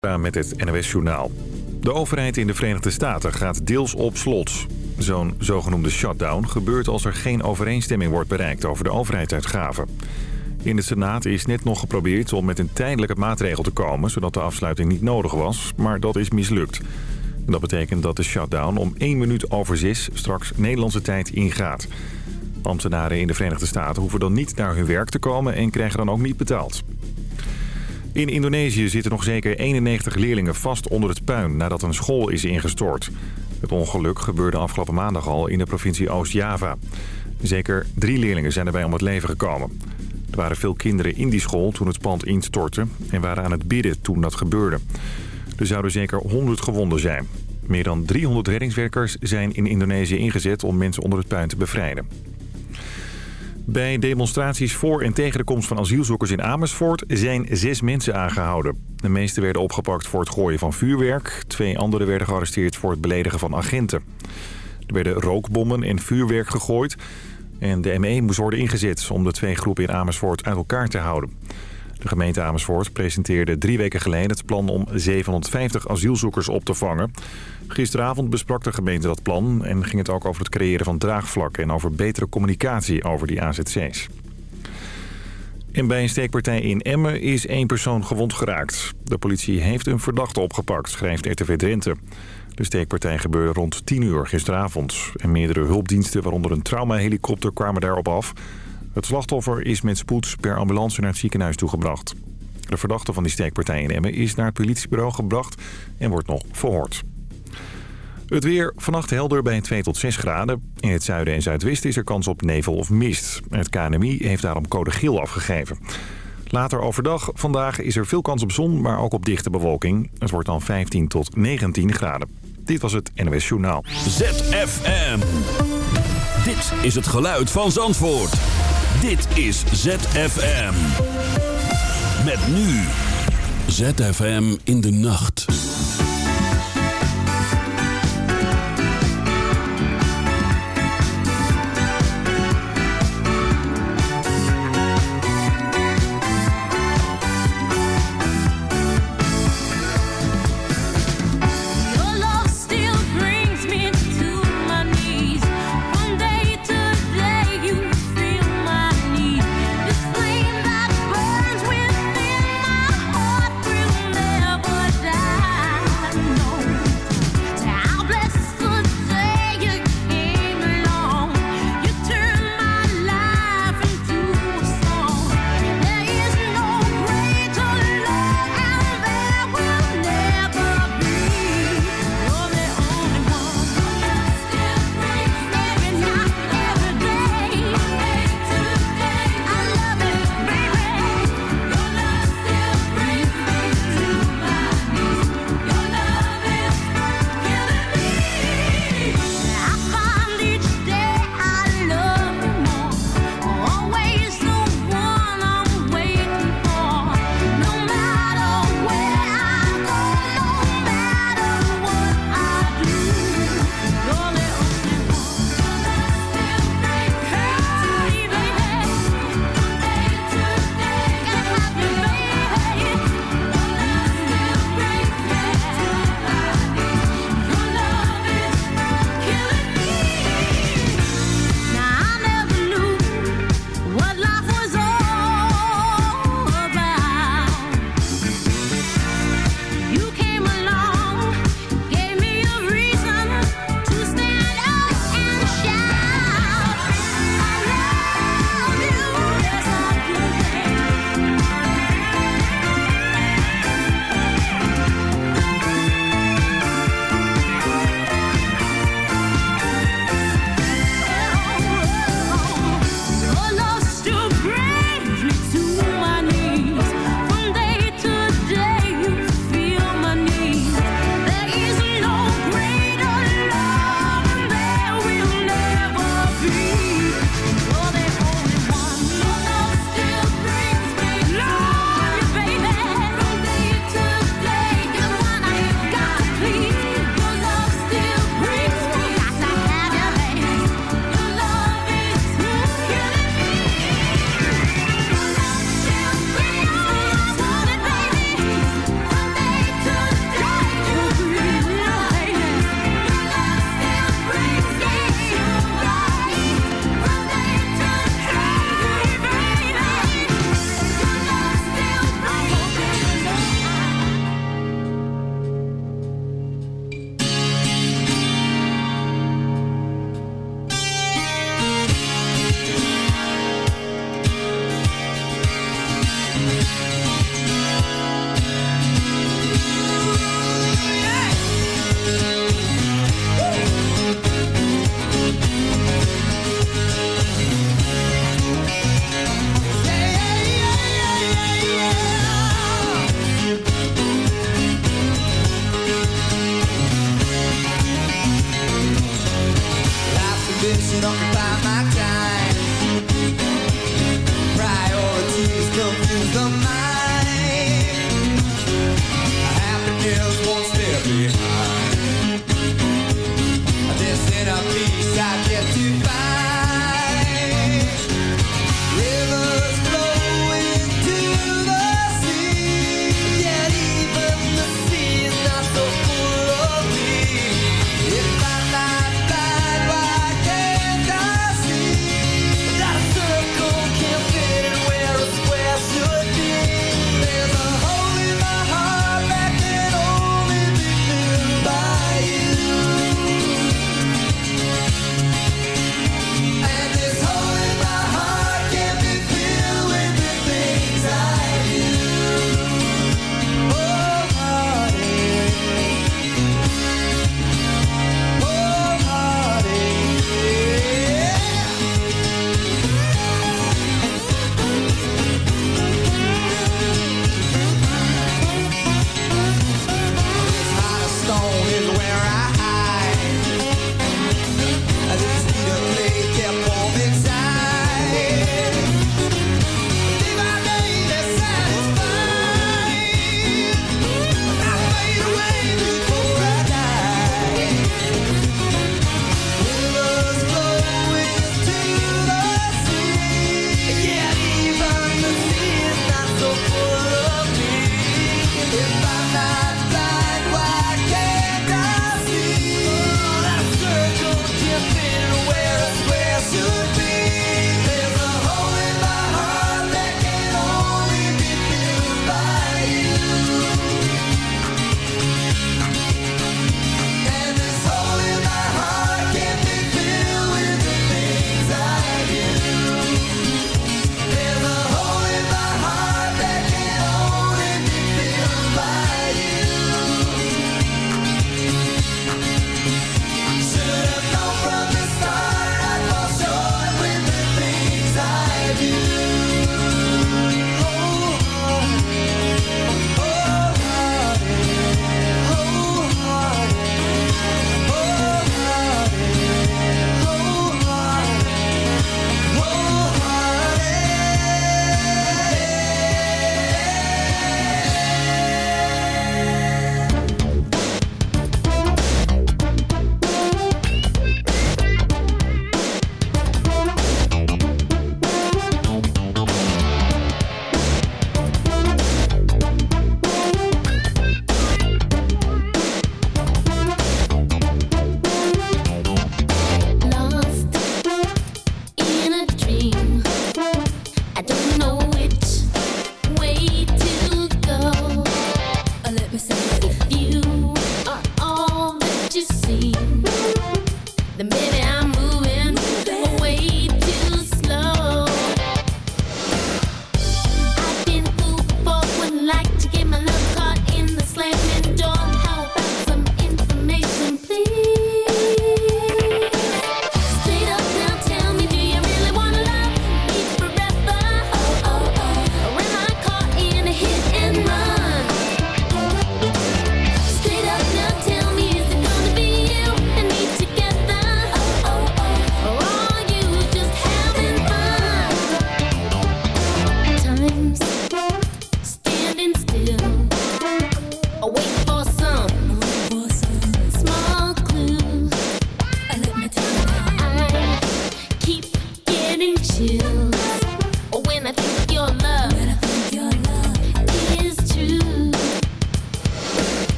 met het NOS-journaal. De overheid in de Verenigde Staten gaat deels op slot. Zo'n zogenoemde shutdown gebeurt als er geen overeenstemming wordt bereikt over de overheidsuitgaven. In de Senaat is net nog geprobeerd om met een tijdelijke maatregel te komen... zodat de afsluiting niet nodig was, maar dat is mislukt. Dat betekent dat de shutdown om 1 minuut over 6 straks Nederlandse tijd ingaat. Ambtenaren in de Verenigde Staten hoeven dan niet naar hun werk te komen... en krijgen dan ook niet betaald. In Indonesië zitten nog zeker 91 leerlingen vast onder het puin nadat een school is ingestort. Het ongeluk gebeurde afgelopen maandag al in de provincie Oost-Java. Zeker drie leerlingen zijn erbij om het leven gekomen. Er waren veel kinderen in die school toen het pand instortte en waren aan het bidden toen dat gebeurde. Er zouden zeker 100 gewonden zijn. Meer dan 300 reddingswerkers zijn in Indonesië ingezet om mensen onder het puin te bevrijden. Bij demonstraties voor en tegen de komst van asielzoekers in Amersfoort zijn zes mensen aangehouden. De meeste werden opgepakt voor het gooien van vuurwerk. Twee anderen werden gearresteerd voor het beledigen van agenten. Er werden rookbommen en vuurwerk gegooid. En de ME moest worden ingezet om de twee groepen in Amersfoort uit elkaar te houden. De gemeente Amersfoort presenteerde drie weken geleden het plan om 750 asielzoekers op te vangen. Gisteravond besprak de gemeente dat plan en ging het ook over het creëren van draagvlakken en over betere communicatie over die AZC's. En bij een steekpartij in Emmen is één persoon gewond geraakt. De politie heeft een verdachte opgepakt, schrijft RTV Drenthe. De steekpartij gebeurde rond 10 uur gisteravond. En meerdere hulpdiensten, waaronder een traumahelikopter, kwamen daarop af. Het slachtoffer is met spoed per ambulance naar het ziekenhuis toegebracht. De verdachte van die steekpartij in Emmen is naar het politiebureau gebracht en wordt nog verhoord. Het weer vannacht helder bij 2 tot 6 graden. In het zuiden en zuidwesten is er kans op nevel of mist. Het KNMI heeft daarom code geel afgegeven. Later overdag, vandaag is er veel kans op zon, maar ook op dichte bewolking. Het wordt dan 15 tot 19 graden. Dit was het NOS Journaal. ZFM. Dit is het geluid van Zandvoort. Dit is ZFM. Met nu. ZFM in de nacht.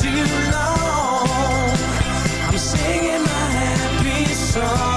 too long I'm singing my happy song.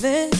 this.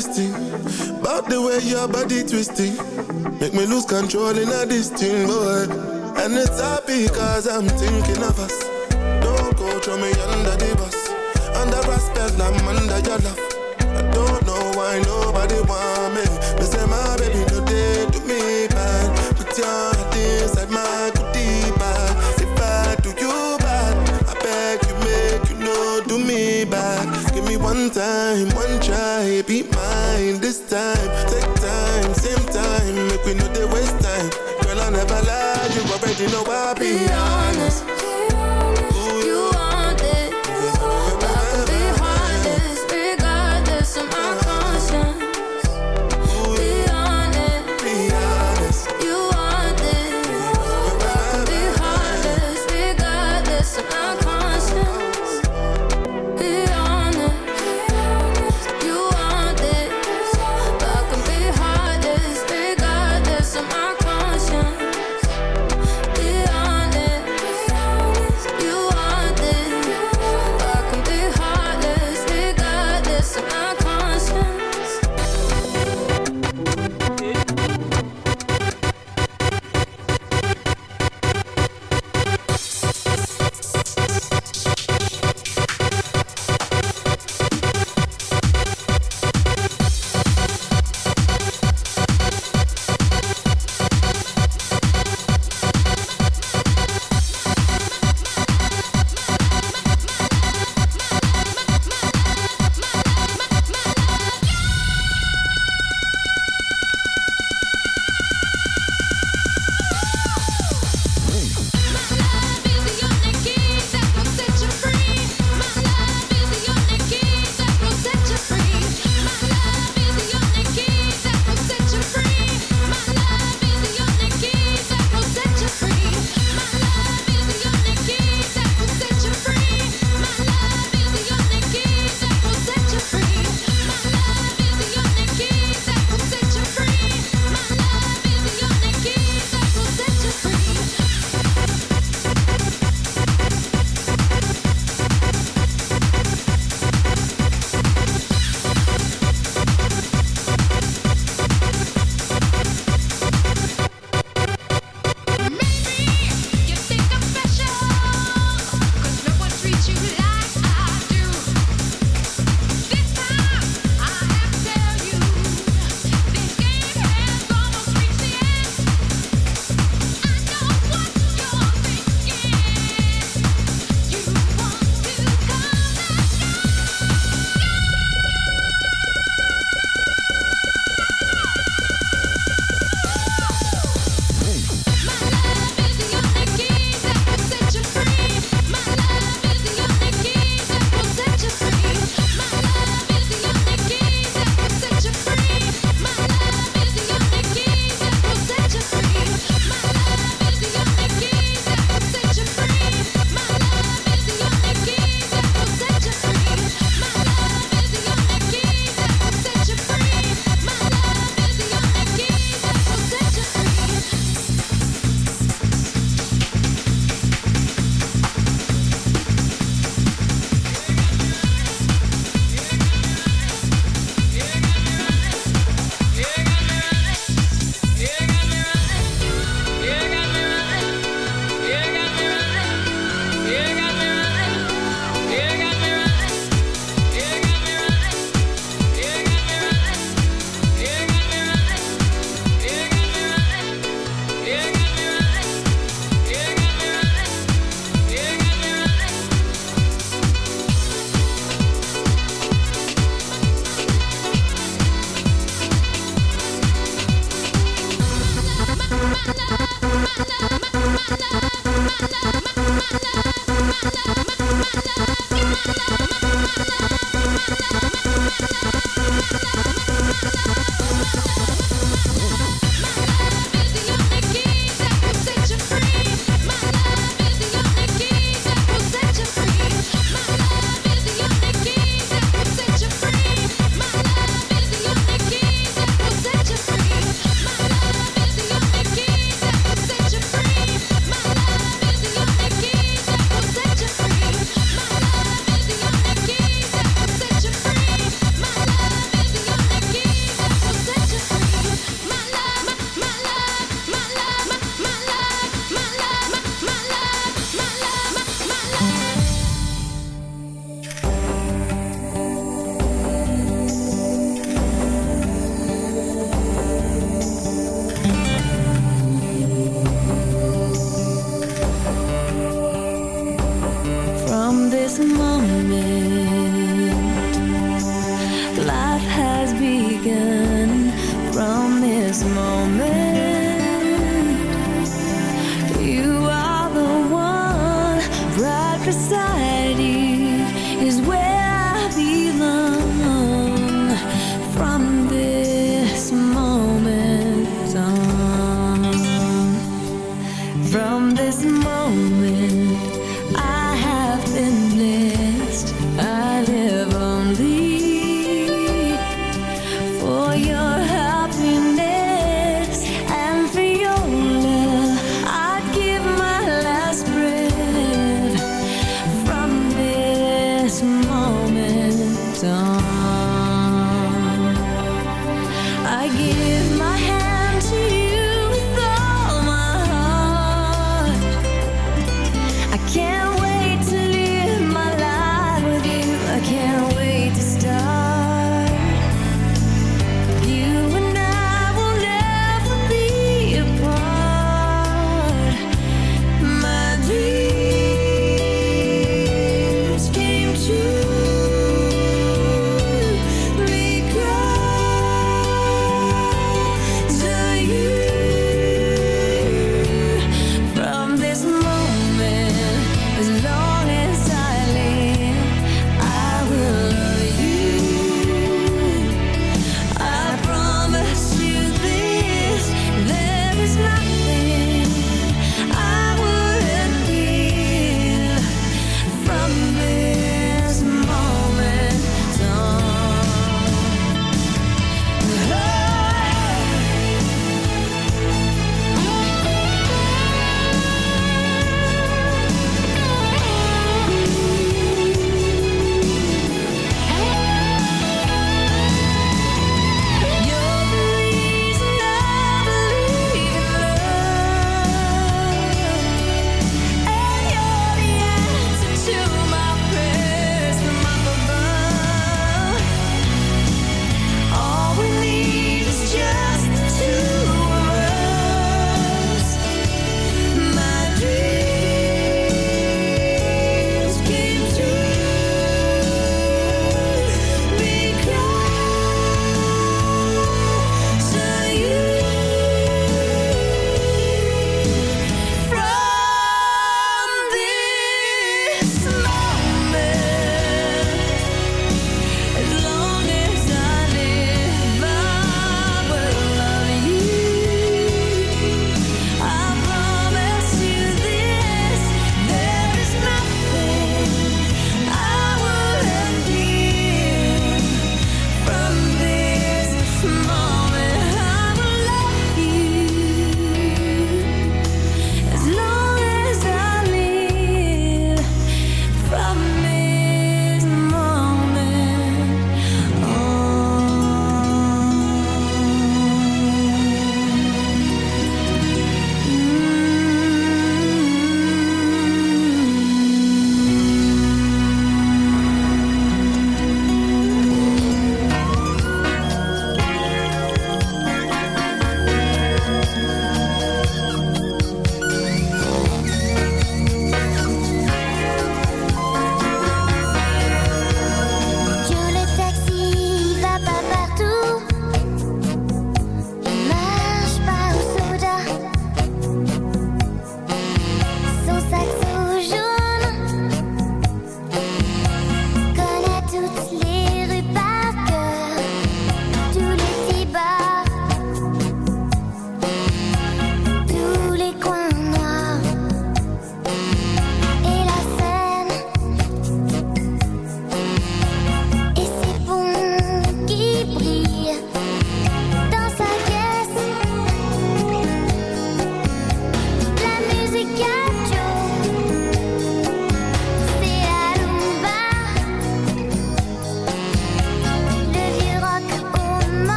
About the way your body twisting. Make me lose control in a this boy. And it's happy cause I'm thinking of us. Don't go throw me under the bus. Under respect, I'm under your love. I don't know why nobody want me. Me say my baby no do me bad. Put your you know I'll be on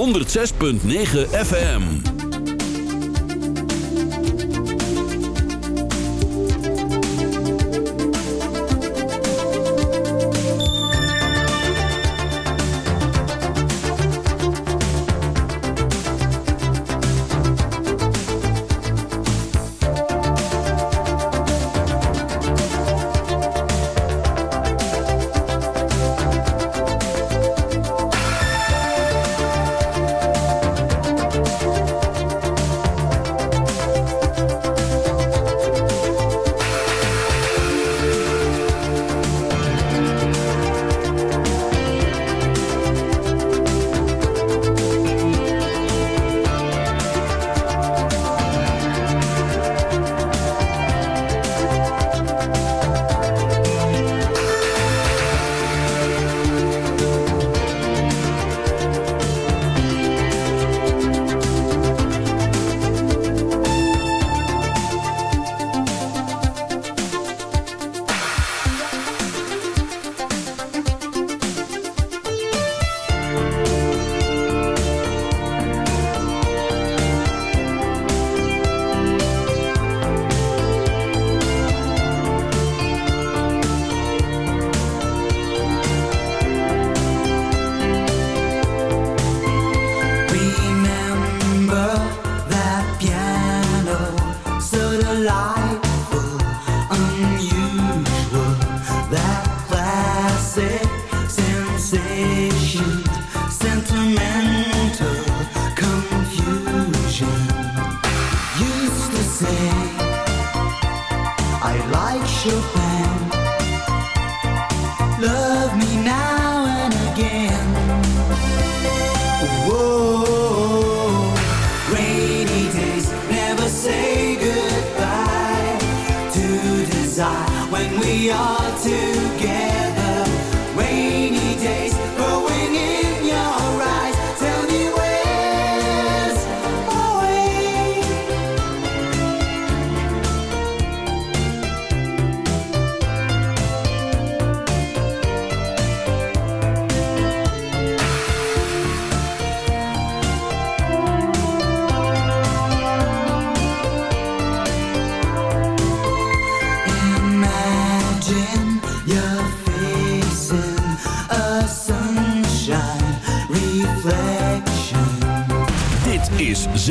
106.9 FM.